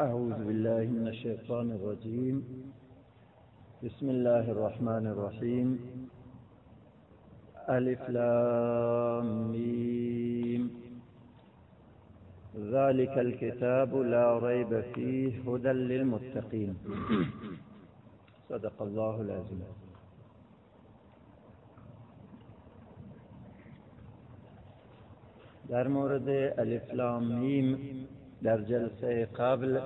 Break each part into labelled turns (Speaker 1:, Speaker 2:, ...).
Speaker 1: أعوذ بالله من الشيطان الرجيم. بسم الله الرحمن الرحيم. ألف لام ميم. ذلك الكتاب لا ريب فيه هدى للمتقين. صدق الله العظيم. در مورد ألف لام میم در جلسه قبل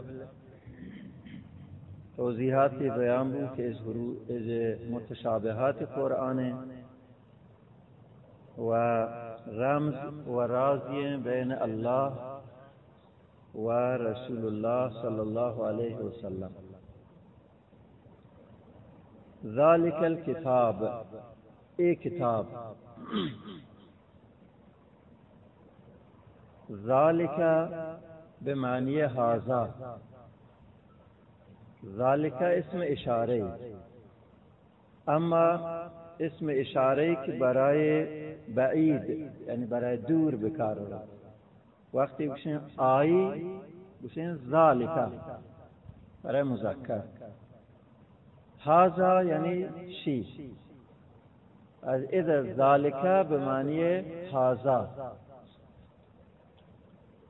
Speaker 1: توضیحاتی بیان بود که از متشابهات قرآن و رمز و رازی بین الله و رسول الله صلی الله علیه وسلم ذالک الكتاب ای کتاب. ذالک بے بمعنی هذا ذالک اسم اشاره اما اسم اشاره که برای بعید یعنی برای دور بکار وقتی بشین آئی بشین ذالک برای مذکر۔ هذا یعنی شی۔ از اذا ذالک بمعنی هذا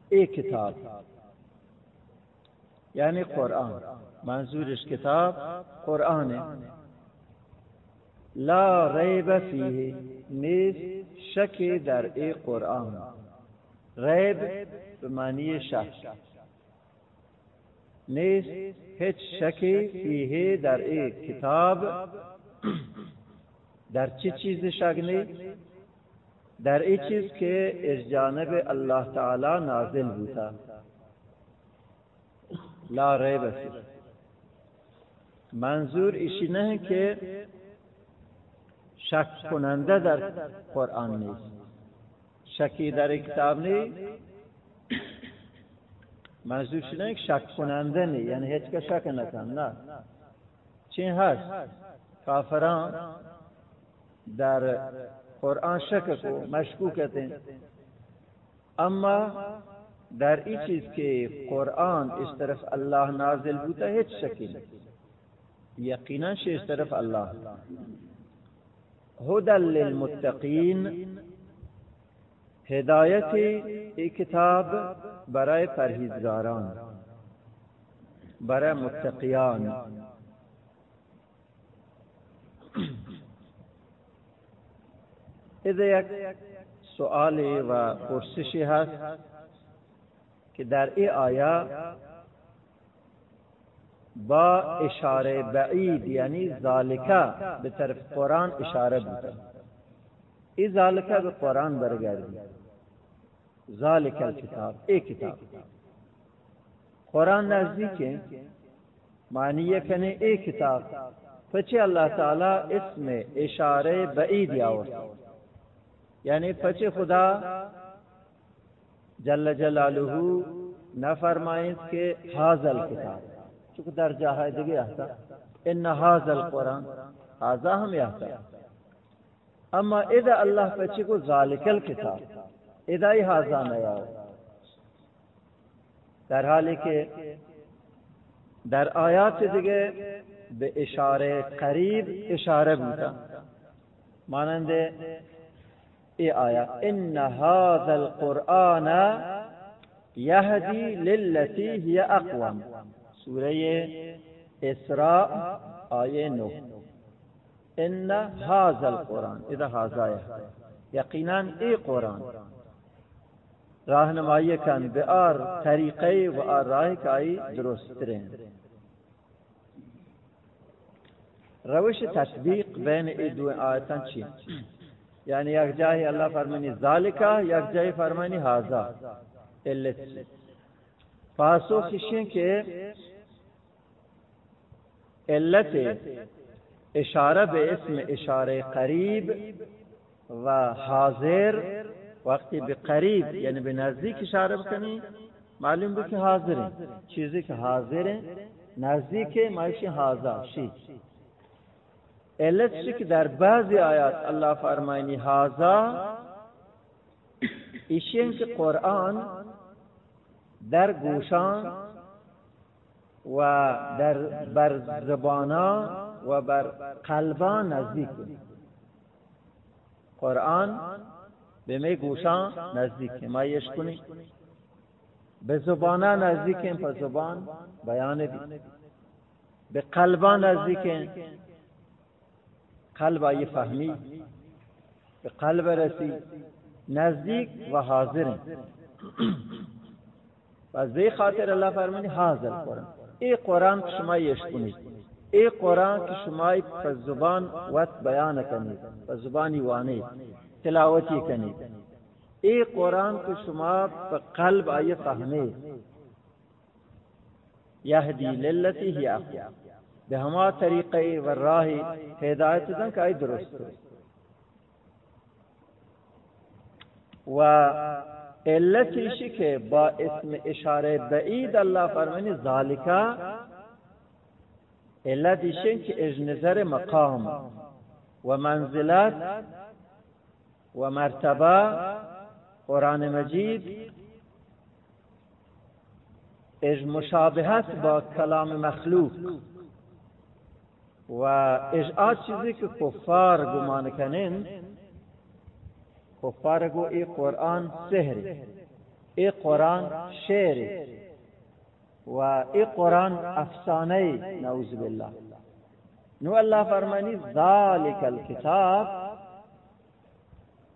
Speaker 1: ایک کتاب۔ یعنی قرآن۔ منظورش کتاب قرآن۔ لا ریب فیه نیست شک در ای قرآن۔ ریب به معنی شک۔ نیست هیچ شکی فیه در ای کتاب۔ در چه چیز شک نیست در ای چیز که از جانب الله تعالی نازل بودا لا ریب فیه. منظور ایشی نه که شک کننده در قرآن نیست. شکی در کتاب نیست. منظور نه که شک کننده نیست. یعنی هیچ که شک نکن نه. چین هست. کافران در قرآن شک کو مشکوکتیں اما در ای چیز که قرآن اس طرف اللہ نازل بوتا هیچ شکی نہیں۔ یقینا اس طرف اللہ۔ هدى للمتقین، ہدایت ای کتاب برای پرہیزگاران برای متقیان۔ یک سؤالی و پرسشی هست که در ای آیا با اشاره بعید یعنی ذالکه به طرف قرآن اشاره بوده ای ذالکه به قرآن برگردی۔ ذالک الکتاب، ای کتاب۔ قرآن نزدیک معنی کنه ای کتاب۔ پچه اللہ تعالی اسم اشاره بعید آورد یعنی پچه خدا جل جلالہ نفرمائیں کہ حاضل کتاب چونکہ در جاہائی دیگه احتا ان حاضل قرآن حاضا ہم احتا اما اذا اللہ پچه کو ذالک الکتاب، اذا ای حاضا نیاو در حالی که در آیات دیگه به اشاره قریب اشاره بودا مانند اي آية؟ إن هذا القرآن يهدي للتي هي أقوم. سورة إسراء آية نو إن هذا القرآن إذا هذا آية. يقينا إي قرآن؟ راهنمایی کن به آر طریقه و آر اي کایی درست روش تطبیق بین این دو آیتان چیه؟ یعنی یک جایی اللہ فرمانی ذالکا، یک جایی فرمانی هازا علت پاسخ این که علت اشاره به اسم اشاره قریب و حاضر، وقتی به قریب یعنی به نزدیک اشاره بکنی، معلوم بود که حاضره چیزی که حاضره نزدیک مایشی حاضر شی. علت که در بعضی آیات الله فرمانی حاضر ایشین که قرآن در گوشان و در بر زبانا و بر قلبا نزدیک قرآن به می گوشان نزدیک مایش کنی به زبانا نزدیک په زبان بیان دی به قلبا نزدیک قلب آئی فهمی. به قلب رسی. نزدیک و حاضر. پس به خاطر الله فرمانی حاضر قرآن ای قرآن که شما یش کنید. ای قرآن که شما په زبان وقت بیان کنید. په زبانی وانه. تلاوتی کنید. ای قرآن که شما په قلب آیه فهمید یهدی للتی هی اقوی به هما طریقه و راهی هدایت دن که ای درست و علتیشی که با اسم اشاره بعید الله فرمانی ذالکا علتیشی که از نظر مقام و منزلت و مرتبه قرآن مجید از مشابهت با کلام مخلوق. و از آ چیزی که کفار گمان کنند کفار گو ای قرآن سحری، ای قرآن شعری، و ای قرآن افسانه نعوذ بالله. نو الله فرمانی ذالک الكتاب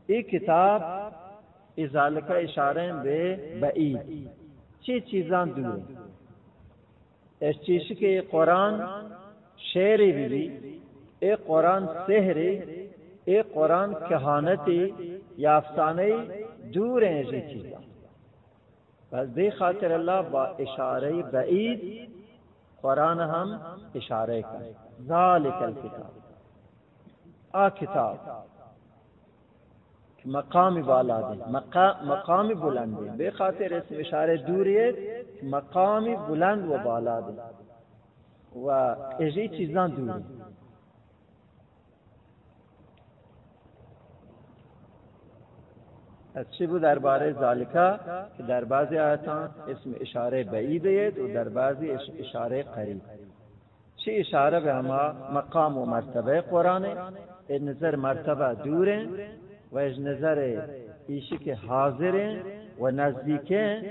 Speaker 1: ای کتاب ای ذالک اشاره به بعید. چی چیزان دور اس چیز کے قرآن شعری بھی، اے قرآن سحری، اے قرآن کہانتی یا افسانے دور ہیں یہ چیزاں۔ بس بے خاطر اللہ با اشارے بعید، قرآن ہم اشارے کا ذالک الکتاب۔ آ کتاب۔ مقام بالا دے مقام بلند دے بے خاطر اس اشارے دوریت مقام بلند و بالا دے و ایجی چیزاں دوری. اچھی بود درباره ذالکا؟ که در بعضی آیاتان اسم اشاره بعیده و در بعضی اشاره قریب. چی اشاره به اما؟ مقام و مرتبه قرآن. این نظر مرتبه دوره و از نظر ایشی که حاضره و نزدیکه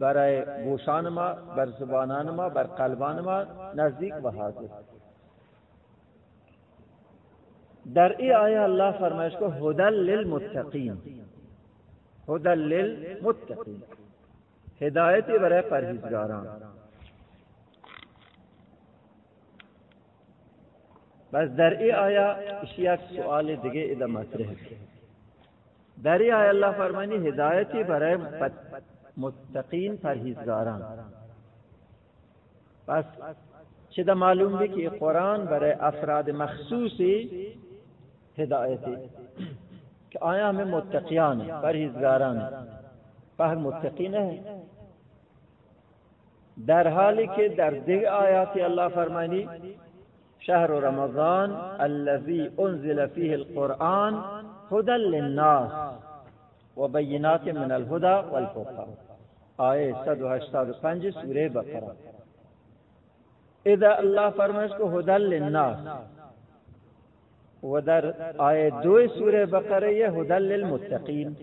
Speaker 1: برای گوشان ما بر زبانان ما بر قلبان ما نزدیک و حاضر۔ در ای آیا اللہ فرمائش کو، ہدل للمتقین ہدل للمتقین۔ ہدایتی برای پرہیزگاران۔ بس در ای آیا اسی یک سوال دیگه اذا مطرح در ای آیا اللہ فرمانی ہدایتی برای متقین پرہیزگاران بس چه دا معلوم بھی کہ قرآن برای افراد مخصوصی ہدایتی کہ آیا ہمیں متقیان ہیں پہر متقین ہیں در حالی کہ در دیگ آیات اللہ فرمانی شهر رمضان الذي انزل فيه القرآن هدى للناس وبينات من الهدى آئے والفرقان آیه 185 سوره بقره اذا الله فرمایش کو هدى للناس۔ و در آیه دو سوره بقره یه هدل للمتقین۔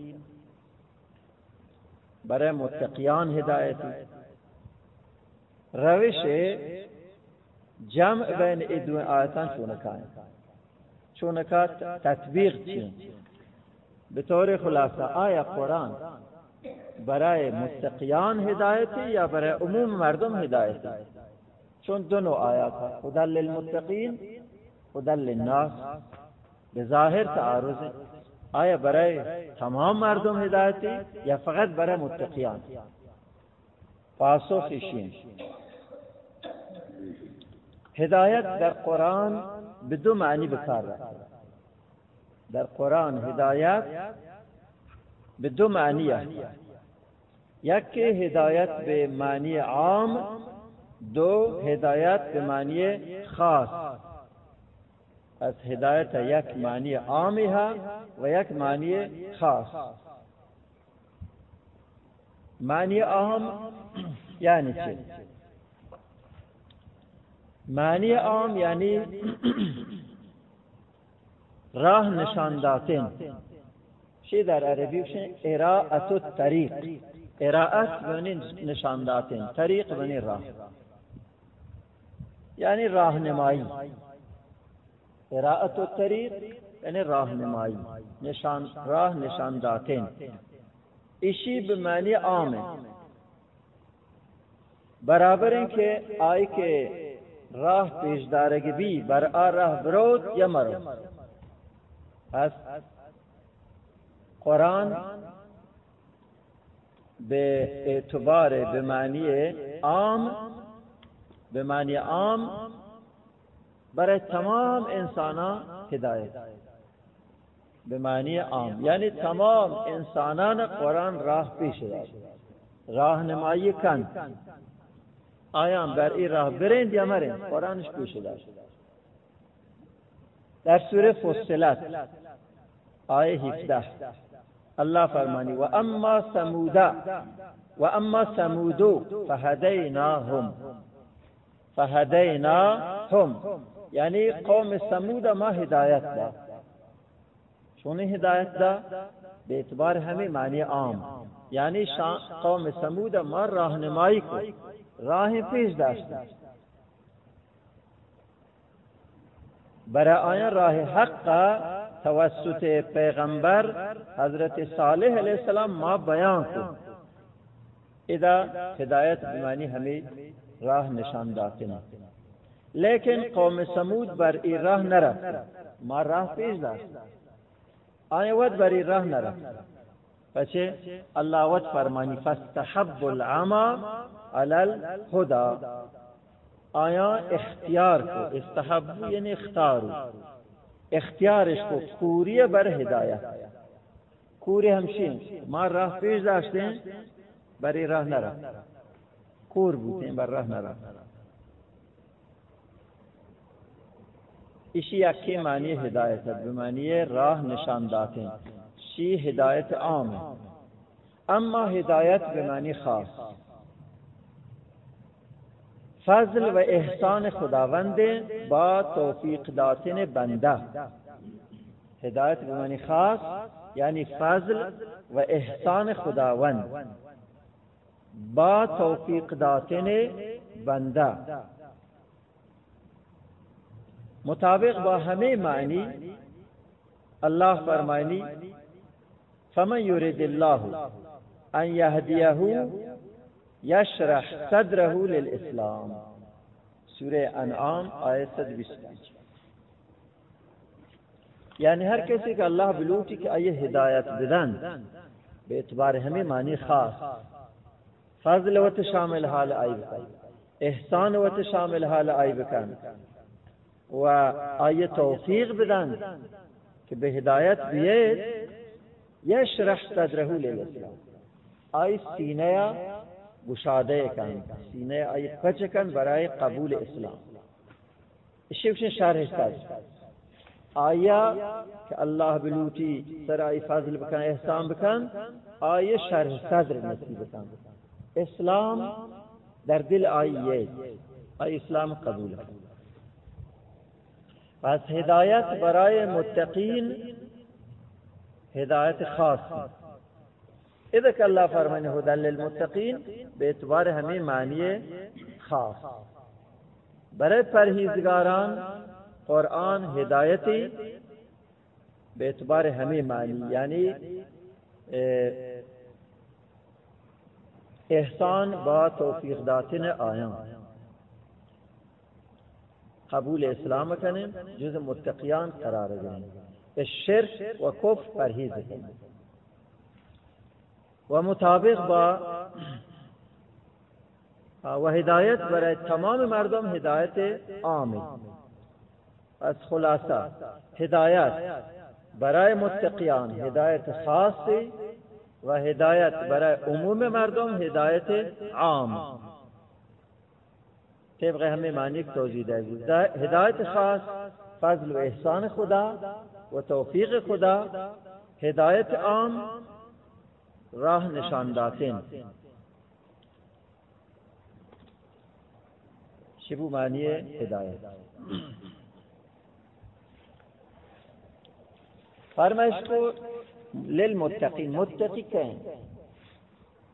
Speaker 1: برای متقیان هدایتی روش جمع بین ادو آیتان چونکا چونکا تطبیق چین۔ به طور خلاصه آیا قرآن۔ برای متقیان هدایتی یا برای عموم مردم هدایتی چون دو نوع آیات هدل للمتقین خدل للناس، به ظاهر تعارض. آیا برای تمام مردم هدایتی یا فقط برای متقیان؟ پاسخ شین. هدایت در قرآن به دو معنی بکار رفت در قرآن هدایت به دو معنی یک هدایت به معنی عام دو هدایت به معنی خاص. از هدایت یک معنی عامی ها و یک معنی خاص. معنی عام یعنی چه معنی عام یعنی راه نشان داتن شی در عربی بشن اراعت الطریق اراعت یعنی نشان طریق یعنی راه. یعنی راهنمایی. اراعت الطریق یعنی راهنمایی. نشان، راه نشان داتن اشی به معنی عام برابر ہیں کہ آئی کے راہ پیش دارگی بھی بر آ راہ برود یا مرو قرآن به اعتبار به معنی عام به معنی عام برای تمام انسانان هدایت. به معنی عام. یعنی تمام انسانان قرآن راه پیش داد راهنمایی کن. آیا بر این راه برند یا مرند؟ قرآنش پیش داد در سوره فصلت آیه 17 الله فرمانی و اما سمودا و اما سمودو فهدیناهم فهدیناهم یعنی قوم سمود ما هدایت دا. چون هدایت دا؟ به اعتبار همه معنی عام. یعنی قوم سمود ما راهنمایی کو راه پیش داشتن برای آیا راه حق توسط پیغمبر حضرت صالح علیہ السلام ما بیان کو۔ ادا ہدایت بمانی ہمیں راہ نشان داتنا۔ لیکن قوم سمود بر ای راہ نرفت ما راہ پیش داشت۔ آیا ود بر ای راہ نرفت پچه اللہ ود فرمانی، فاستحب العما علی الهدى آیا اختیار کو، استحب یعنی اختارو۔ اختیارش کو کوریه بر هدایت. کوری همشین ما راه پیش داشتیم برای راه نرفت. کور بودیم بر راه نرا اسی یکی معنی هدایت به معنی راه نشان داتیں شی هدایت عام اما هدایت به معنی خاص. فضل و احسان خداوند با توفیق داتن بنده. هدایت به معنی خاص یعنی فضل و احسان خداوند. با توفیق داتن بنده. مطابق با همه معنی الله فرمانی فمن یرید الله ان یهدیه يشرح صدره للإسلام. سورة أنعام آية 125 يعني هر کسی که الله بلوتی که آیه هدایت بدن به اعتبار همه معنی خاص. فضل و تشامل حال آئی بکن. احسان و تشامل حال آئی بکن. و آیه توفیق بدن که به هدایت بیاید. یشرح صدره للاسلام. آی سینه گشاده کن، سینه آی کچ کن برای قبول اسلام. شیوشن شرح ساز آیا کہ اللہ بلوٹی سرائی فضل بکن، احسان بکن آیا شرح صدر نصیب بکن اسلام در دل آئیے آئی اسلام قبول کن پس ہدایت برای متقین ہدایت خاص اذا اللہ فرمانے ہدا للمتقین بے اعتبار ہمیں معنی خاص. برے پرہیزگاران قرآن ہدایتی بے اعتبار ہمیں معنی یعنی احسان با توفیق داتن آیاں قبول اسلام کرنے جز متقیان قرار دیں الشرک و کف پرہیز کرنے و مطابق با و هدایت برای تمام مردم هدایت عام از خلاصه هدایت برای متقیان هدایت خاصی و هدایت برای عموم مردم هدایت عام. طبق همه معنی توضیح دهید هدایت خاص، فضل و احسان خدا و توفیق خدا هدایت عام راہ نشان داتن شبو معنی ہدایت۔ فرمائش کو للمتقین، متقی کہیں۔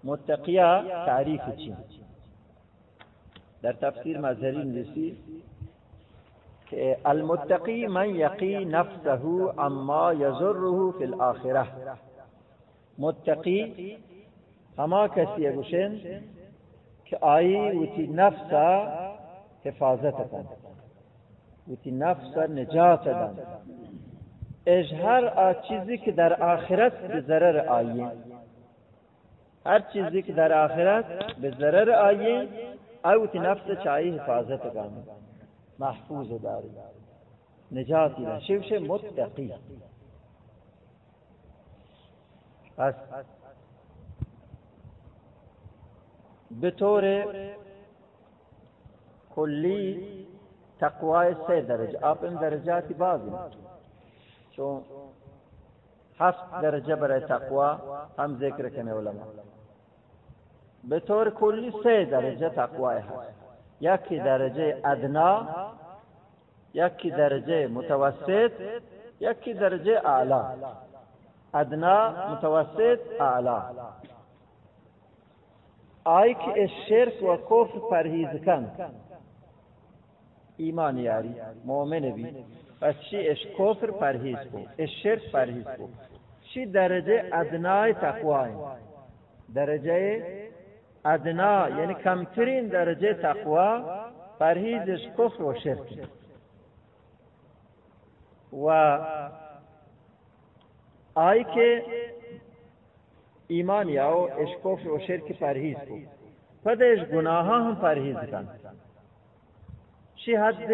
Speaker 1: متقیہ تعریف چی؟ در تفسیر مظهری نویسی کہ المتقی من یقی نفسه اما یزره فی الاخرہ۔ متقی ہما کسی گوشن کہ آئی وتی نفسا حفاظت کن وتی نفسا نجات دن۔ اج هر چیزی که در آخرت به ضرر آیه هر چیزی که در آخرت به ضرر آیه اوت نفس چاہیے حفاظت کرنا محفوظ داری۔ نجات دینا شیوش متقی۔ پس بطور کلی تقوی سے درجہ آپ ان درجاتی بعض ہیں چون هفت درجه برای تقوا هم ذکر کنه علما. به طور کلی سه درجه تقوای هست. یکی درجه ادنا یکی درجه متوسط یکی درجه اعلا ادنا متوسط اعلا آئی که شرک و کفر پرهیز کن. ایمان یاری مومن بی. پس چی اش کفر پرهیز کو؟ اش شرک پرهیز کو؟ چی درجه ادنای تقوای درجه ادنا یعنی کمترین درجه تقوا پرهیزش کفر و شرک. و آئی که ایمان یاو اش کفر و شرک پرهیز کو پدش گناہ هم پرهیز کن چی حد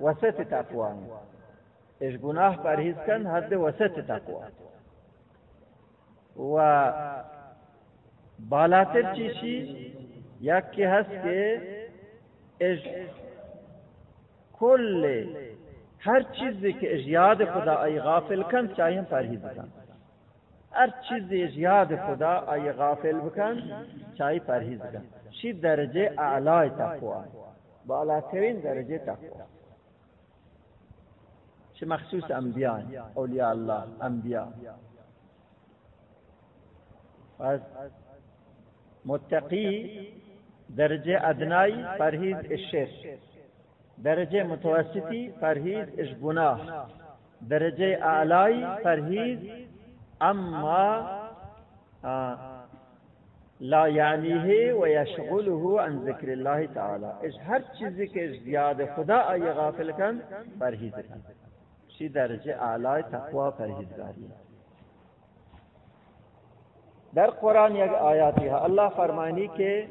Speaker 1: وسط تقوا. اش گناه پرهیز کن حد وسط تقوا. و بالاتر چیشی یکی هست که اش کل هر چیزی که اش یاد خدا ای غافل کن چاہیم پرهیز کن هر چیزی اش یاد خدا ای غافل بکن چاہی پرهیز کن شی درجه اعلای تقوا بالاترین درجه تقوا چه مخصوص انبیاء، اولیاء الله، انبیاء. پس متقی درجه ادنایی پرهیز الشرک درجه متوسطی پرهیز اش گناه درجه اعلایی پرهیز اما لا یعنیه و یشغله عن ذکر الله تعالی۔ اش هر چیزی که زیاد خدا آئی غافل کن پرهیز کن۔ شی درجه اعلای تقوا پرهیزگاری در قرآن یک آیاتی ہے، اللہ فرمانی کے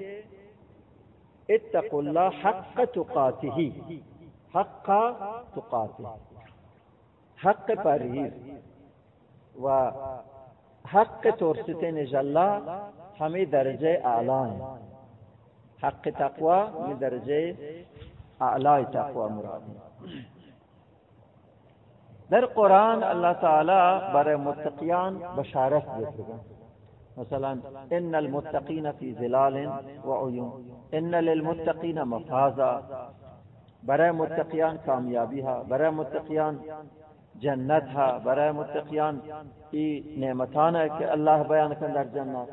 Speaker 1: اتقوا الله حق تقاته. حق تقاته. حق پرهیز و حق ترستنج الله همه درجه اعلی حق تقوا می درجه اعلی تقوا مراد. در قرآن الله تعالی برای متقیان بشارت داده مثلا إن المتقین فی ظلال و عیون إن للمتقین مفازا. برای متقیان کامیابی ها برای متقیان جنت ها برای متقیان ای نعمتان ہے کہ اللہ بیان کن در جنت.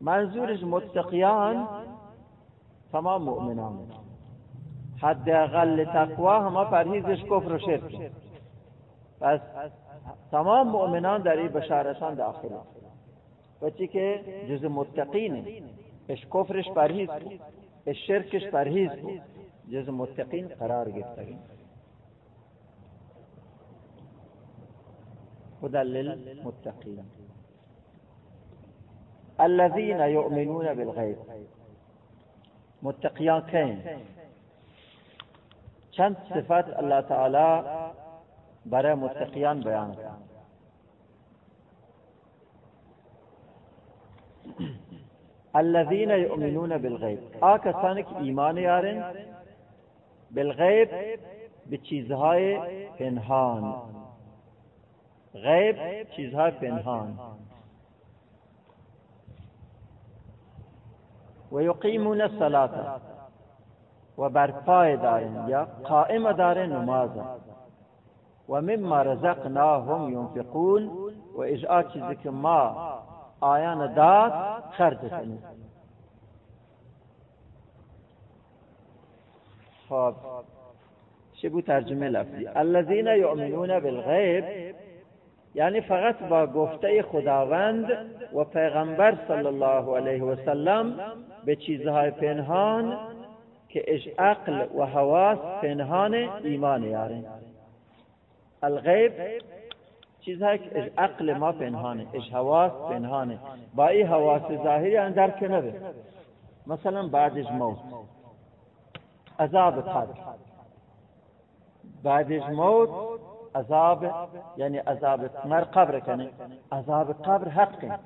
Speaker 1: منظورش متقیان تمام مؤمنان. حد أقل تقوا ہما پرهیزش کفر و شرک. پس تمام مؤمنان در این بشارتان داخل. بچی که جز متقین اش کفرش پرهیز کو اش شرکش پرهیز کو جز متقین قرار گرفتگی خدا للمتقین. الذين يؤمنون بالغيب متقیان کہیں چند صفات اللہ تعالی برای متقیان بیان کرد. الذين يؤمنون بالغیب آ کسانی که ایمان یارن بالغیب به چیزهای پنهان. غیب چیزهای پنهان. و الصلاة. و دارن یا قائم دارن نماز. و مما رزقناهم ينفقون. و که ما آیان داد خرج کنیم خب شبو ترجمه لفظی؟ الذين يؤمنون بالغیب یعنی فقط با گفته خداوند و پیغمبر صلی الله علیه و سلم به چیزهای پنهان که اش عقل و حواس پنهان ایمان یارن الغیب چیزهایی که عقل ما پنهانه اش حواس پنهانه. با ای حواس ظاهری اندر که نبه مثلا بعدش موت. عذاب قبر. بعدش موت عذاب یعنی عذاب مر قبر کنه. عذاب قبر حق.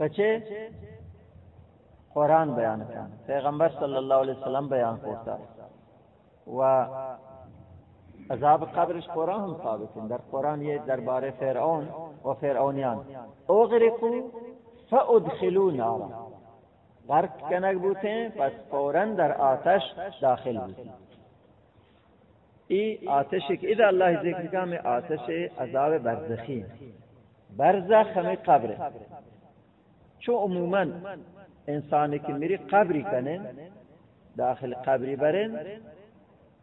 Speaker 1: بچه قرآن بیان کنه پیغمبر صلی الله علیه وسلم بیان کرده و عذاب قبرش قرآن هم ثابت در قرآن یہ درباره فرعون و فرعونیان. اغرقو فادخلوا نارا غرق کنک بوتے پس فورا در آتش داخل بوتے ای آتش که اذا الله ذکر کام آتش عذاب برزخی. برزخ همه قبره. چون عموما انسانی که میری قبری کنن داخل قبری برن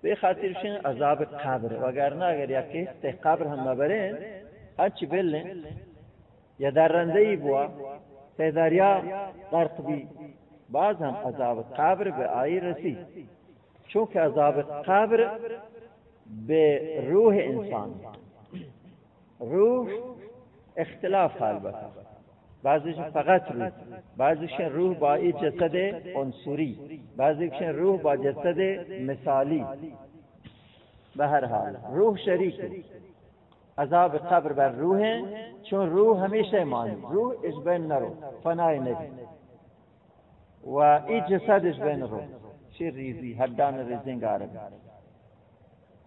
Speaker 1: به خاطر خاطرشون عذاب قبر وگرنه اگر یکی ته قبر هم مبرن هرچی بلن یا درنده ای بوا ته دریا غرق بی بعض هم عذاب قبر به آئی رسی. چونکه عذاب قبر به روح انسان روح اختلاف حال بتا. بعضیش فقط روح بعضیش روح با ای جسد عنصری. بعضیش روح با جسد مثالی. به هر حال. روح شریک. عذاب قبر بر روح، چون روح همیشه مانی روح اش بین نرو. فنای نبی. و ای جسدش بین رو شیر ریزی؟ حدان ریزینگ عربی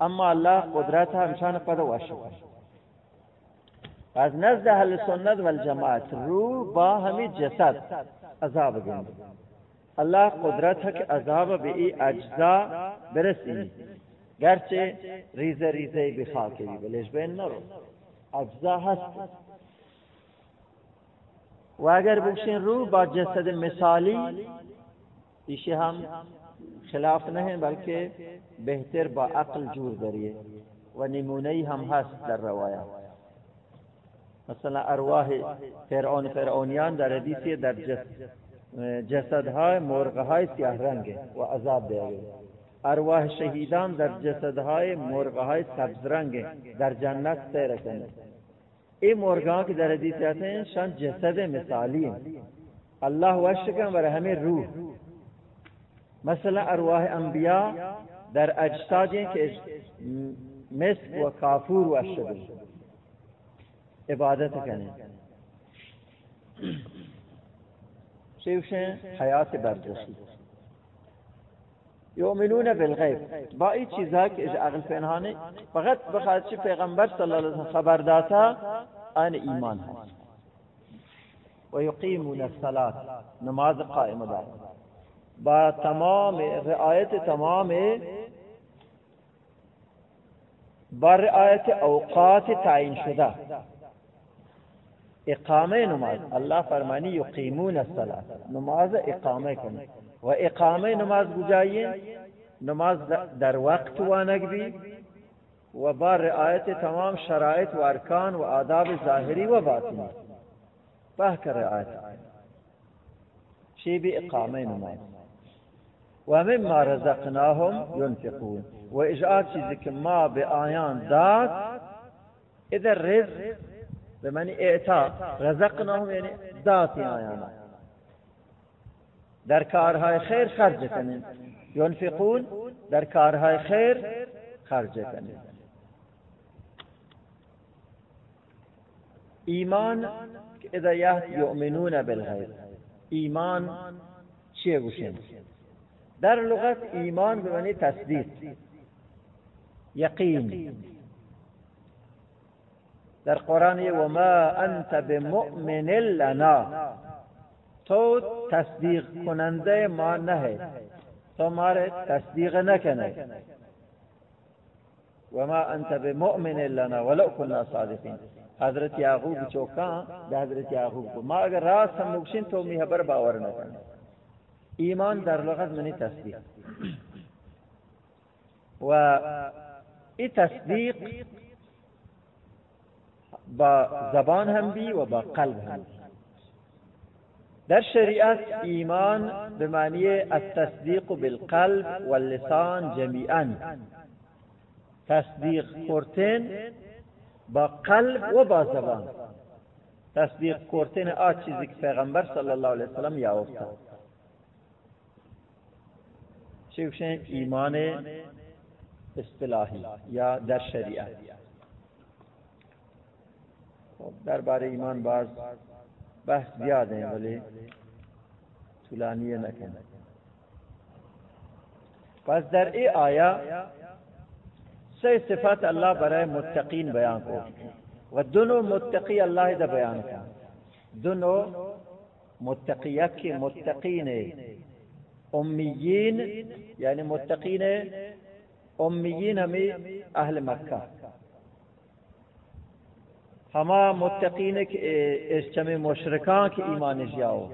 Speaker 1: اما الله قدرت همشان پده وشه از نزد اهل سنت والجماعت روح با همی جسد عذاب گند الله قدرت ہے کہ عذاب به ای اجزا برسی. گرچه ریزه ریزه بخاکی بی بلیش بین نرو. اجزا هست. و اگر بکشین روح با جسد مثالی، ایشی هم خلاف نہیں بلکہ بہتر با عقل جور دریے و نمونی ہم ہست در روایا مثلا ارواح فرعون، فرعونیان در حدیثی در جسدهای مرغهای سیاه رنگ و عذاب دے گئے ارواح شهیدان در جسدهای مرغهای سبز رنگ در جنت سیر کنه. این مرغان که در حدیث آتے شان جسد مثالی ہیں اللہ وشکن بر ہمیں روح. مثلا ارواح انبیاء در اجسادی که مسک و کافور و اشبه عبادت کنه شیوشن حیات برزخی یؤمنون بالغیب۔ با این چیزها که از عقل پنهانه فقط بخاطر پیغمبر صلی الله علیه وسلم خبر داتا، آن ایمان هست و یقیمون الصلاة، نماز قائم دار با تمام رعایت تمام، با رعایت اوقات تعین شده إقامة نماز. اللہ فرمانی یقیمون الصلاة. نماز إقامة کنه و إقامة نماز بجائیے نماز در وقت وانگ بھی و با رعایت تمام شرائط و ارکان و آداب ظاہری و باطنی. پہ کر رعایت. شی بھی إقامة نماز. و مما رزقناهم ينفقون. و اجعال چیزی که ما به آیان داد اذا رزق به معنی اعطا. رزقناهم یعنی داتی آیان در کارهای خیر خرج کنیم. ينفقون در کارهای خیر خرج کنیم. ایمان اذا یؤمنون بالغیب. ایمان چیه گوشن در لغت ایمان به معنی تصدیق. یقین. در قرآن و ما انت بمؤمن لنا تو تصدیق کننده ما نه تو مارے تصدیق نہ کنے وما انت بمؤمن لنا ولو كنا صادقين حضرت یعقوب چوکا حضرت یعقوب ما اگر راست مکشن تو می حبر باور نہ کرنا ایمان در لغت منی تصدیق. و ای تصدیق با زبان هم بی و با قلب هم بی. در شریعت ایمان به معنی التصدیق بالقلب واللسان جمیعا. تصدیق کردن با قلب و با زبان. تصدیق کردن آ چیزی که پیغمبر صلی الله علیه وسلم یا افتاد چه ایمان اصطلاحی یا در شریعت. خب در بار ایمان باز بحث زیاد ہیں، ولی طولانی نکن پس در ای آیا سه صفات اللہ برای متقین بیان کو و دونوں متقی اللہ دا بیان کا۔ دونوں متقیت کے متقین امیین یعنی متقین امیین ہمیں اہل مکہ۔ هما متقینک از چمی مشرکان که ایمان جیاو.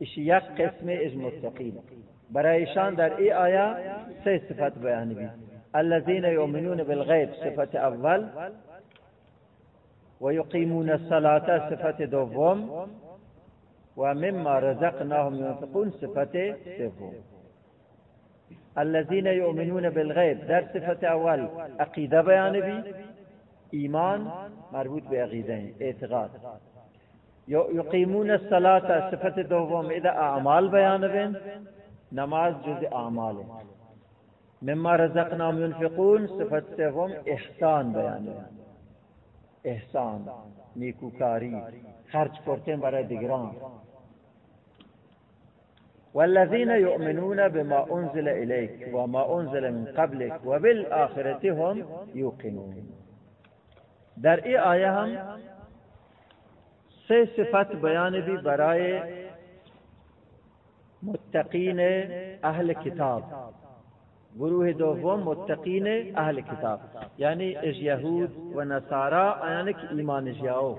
Speaker 1: اش یک قسم از متقین. برایشان در ای آیا سه صفت بیان بید الذين يؤمنون بالغيب صفة أول. ويقيمون الصلاة صفة دوم. ومما رزقناهم ينفقون صفة سوم. الذين يؤمنون بالغيب در صفة أول اقيدة بيان بي ایمان مربوط به عقیده اعتقاد. یقیمون الصلاة صفت دوم اذا اعمال بیان بین نماز جز اعمال مما رزقناهم ينفقون صفت سوم احسان بیان احسان نیکوکاری خرچ کرتے برای دیگران. والذين يؤمنون بما أنزل إليك وما أنزل من قبلك وبالآخرة هم يوقنون در ای آیه هم سه صفت بیان بھی برای متقین اهل کتاب. گروه دوم، متقین اهل کتاب. یعنی از یهود و نصارا یعنی که ایمان جاؤ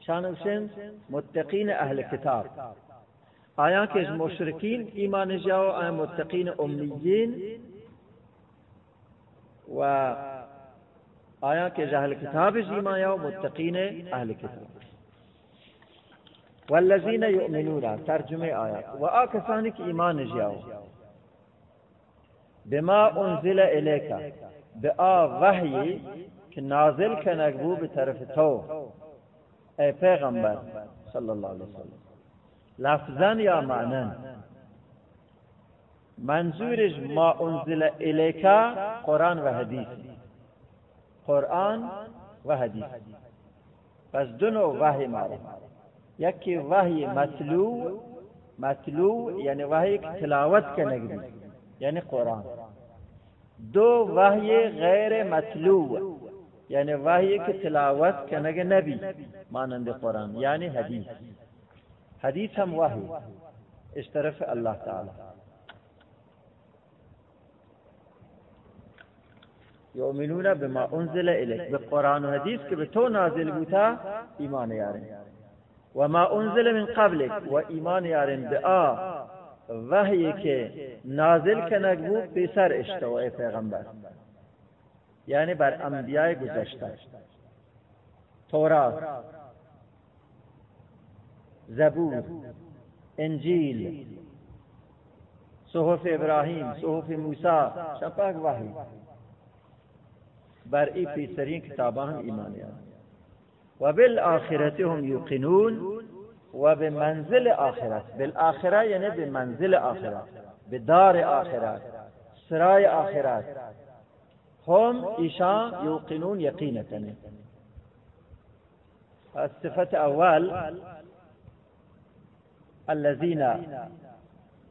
Speaker 1: شان متقین اهل کتاب. آیا کہ مشرقین ایمان جاؤ آیا متقین امیین؟ و آیا کہ اہل کتاب ایمان جاؤ متقین اہل کتاب. والذین یؤمنون ترجمه آیا و آکسانی که ایمان جاؤ بما انزل الیکا به آ وحی که نازل کنگبو به طرف تو. ای پیغمبر صلی اللہ علیہ وسلم. لفظا یا معنن منظورش ما انزل الیکا قرآن و حدیث. قرآن و حدیث. پس دو نوع وحی ماره یکی وحی مطلوع مطلوع یعنی وحی که تلاوت کنگی یعنی قرآن. دو وحی غیر مطلوع یعنی وحی که تلاوت کنگ نبی، مانند قرآن یعنی حدیث. حدیث ہم وحی، اس طرف اللہ تعالی. یؤمنون بما انزل الیک بقرآن و حدیث کہ تو نازل بوتا ایمان یارن وما انزل من قبلک و ایمان یارن بآ وحی کے نازل کنگ بو پیسر اشتو اے پیغمبر یعنی بر انبیاء گزشتہ تورات زبور انجیل صحف ابراهیم صحف موسی شفاق وحی بر ای پیسرین کتابا هم ایمان و بالآخرت هم یوقنون و به منزل آخرت. بالآخره یعنی به منزل آخرت. به دار آخرت. سرای آخرت. هم ایشان یوقنون یقینتنه صفت اول الذين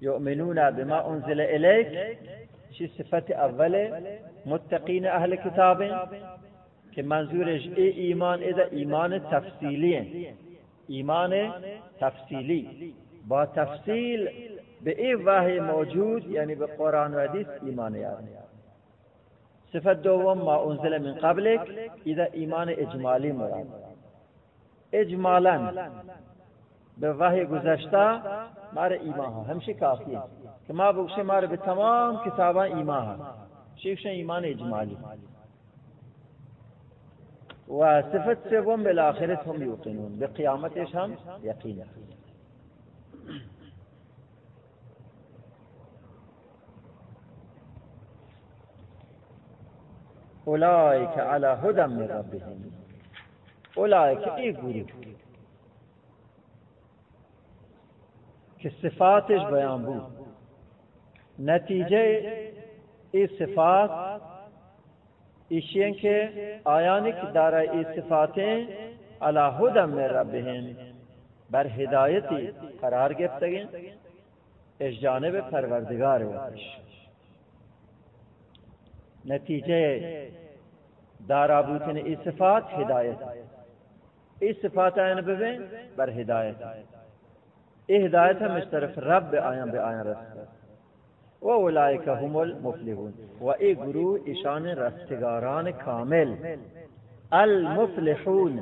Speaker 1: يؤمنون بما أنزل إليك شي صفة أول متقين أهل كتاب کہ منظورش اے ایمان اذا ایمان تفصیلی. ہیں ایمان تفصیلی. با تفصیل به این وحی موجود یعنی به قرآن و حدیث ایمان یاد صفت دوم ما انزل من قبلک اذا ایمان اجمالی مراد. اجمالا به وحی گذشته مار ایمان ها. همشه کافی ہے کہ ما بخشے مار به تمام کتاباں ایمان ها شیخ ایمان اجمالی۔ و صفت سوم بالآخرت هم یوقنون۔ به قیامتش هم یقین اولئک علی هدى من ربهم اولئک ای گروه که صفاتش بیان بود نتیجه ای صفات، ایشین که آیانی که دارای ای صفاتیں علی هدى من ربهم بر هدایتی قرار گرفتگین اش جانب پروردگار وقتش نتیجه دارا بوتن ای صفات، ہدایت۔ ای صفات آئین ببین، بر ہدایت۔ ای ہدایت ہم اس طرف رب آیان بے آیان رسل و اولائک هم المفلحون. و ای گروہ إشان رستگاران کامل المفلحون.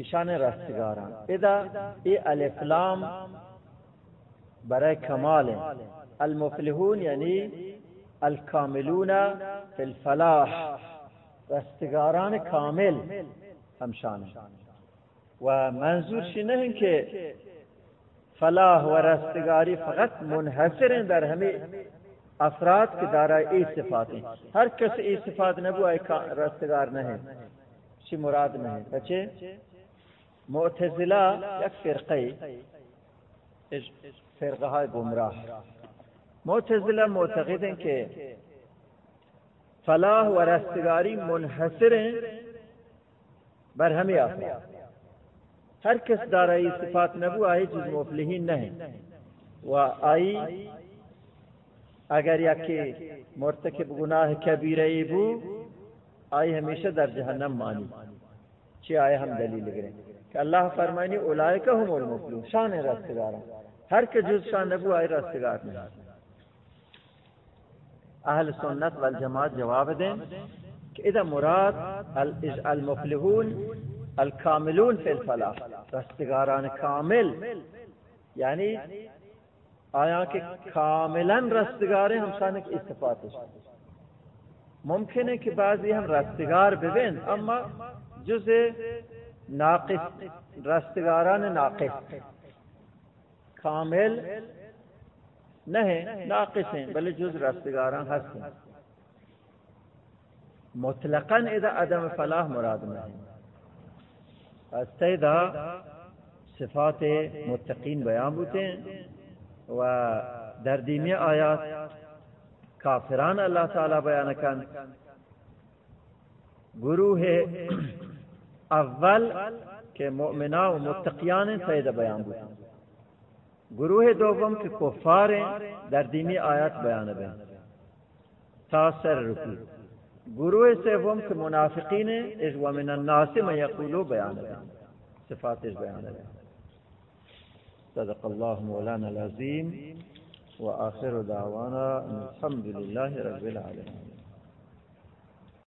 Speaker 1: إشان رستگاران. إذا ای الافلام برای کمال. المفلحون یعنی الکاملون فی الفلاح. رستگاران کامل. همشان. و منظورش نه که فلاح و رستگاری فقط منحصر در همه افراد که دارای ای صفات ہیں۔ ہر کس ای صفات نبو، ای رستگار نہیں، چی مراد نہیں۔ بچے، معتزلہ یک فرقه فرقه های گمراه معتزلہ معتقد ہیں کہ فلاح و رستگاری منحصر ہیں بر ہمیں افراد ہر کس دارای صفات نبو آئی جز مفلحین نہیں۔ و آئی اگر یکی مرتکب گناہ کبیرئی بو، آئی ہمیشہ در جہنم مانی۔ چی آئے ہم دلیل گرے کہ اللہ فرمانی اولائکہ ہم المفلون شان رستگارا۔ ہر کے جز شان نبو، آئی رستگار نہیں۔ اہل سنت والجماعت جواب دیں کہ اذا مراد المفلحون الکاملون فی الفلاح. رستگاران کامل. یعنی آیا کہ کاملا رستگار ہم سانے کی استفاد ممکن ہے کہ بعضی ہم رستگار ببین اما جز ناقص، رستگاران ناقص. کامل نہیں، ناقص ہیں، بلے جز رستگاران ہست ہیں مطلقا اذا عدم فلاح مراد میں ہے استیدہ صفات متقین بیان ہوتے ہیں و در دینی آیات کافران اللہ تعالی بیان کن۔ گروہ اول کہ مؤمنان و متقیان سیدہ بیان ہوتے گروہ دوم کے کفار ہیں در دینی آیات بیان بین تاثر رکو۔ گروہ سوم کے منافقین ہیں اس ومن الناس من یقولو بیان بین صفات اس بیان بین صدق اللہ مولانا العظیم۔ وآخر دعوانا الحمد لله رب العالمين